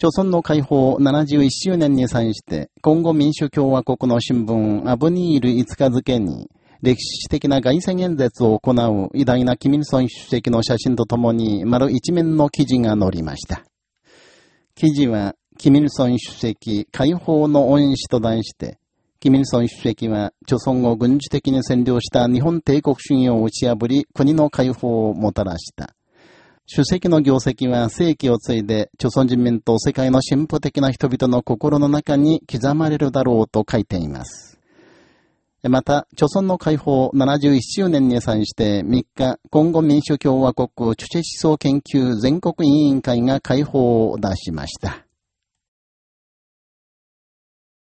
朝鮮の解放71周年に際して、今後民主共和国の新聞アブニール5日付に、歴史的な凱旋演説を行う偉大なキミルソン主席の写真とともに丸一面の記事が載りました。記事は、キミルソン主席解放の恩師と題して、キミルソン主席は、朝鮮を軍事的に占領した日本帝国主義を打ち破り、国の解放をもたらした。主席の業績は世紀を継いで、朝鮮人民と世界の進歩的な人々の心の中に刻まれるだろうと書いています。また、朝鮮の解放71周年に際して3日、今後民主共和国著者思想研究全国委員会が解放を出しました。